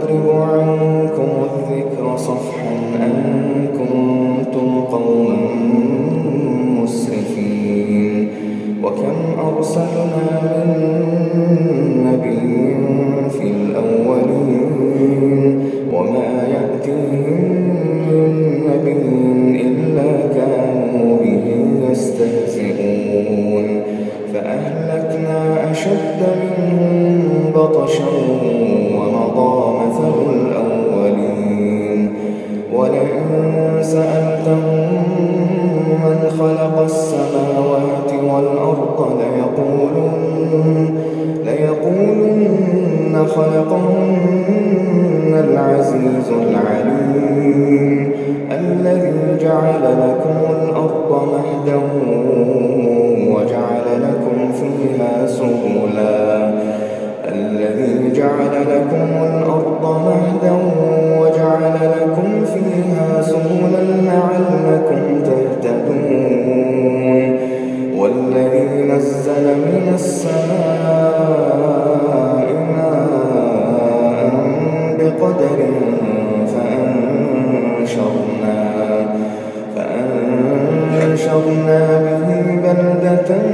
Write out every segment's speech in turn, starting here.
أفنضرب عنكم الذكر صفحا أن كنتم قوما مسرفين. وكم أرسلنا من نبي في الأولين وما يأتيهم من نبي إلا كانوا به يستهزئون. فأهلكنا أشد منهم بطشا ومضى مثل الأولين. ولئن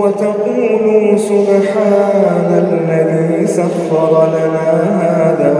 وتقولوا سبحان الذي سخر لنا هذا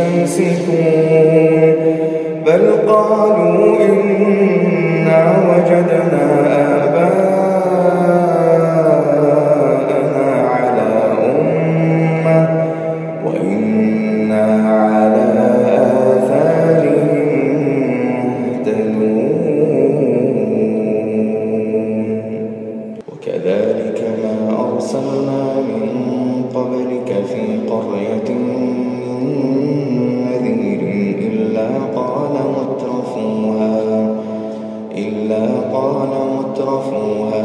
مستمسكون. بل قالوا إنا وجدنا آباءنا مترفوها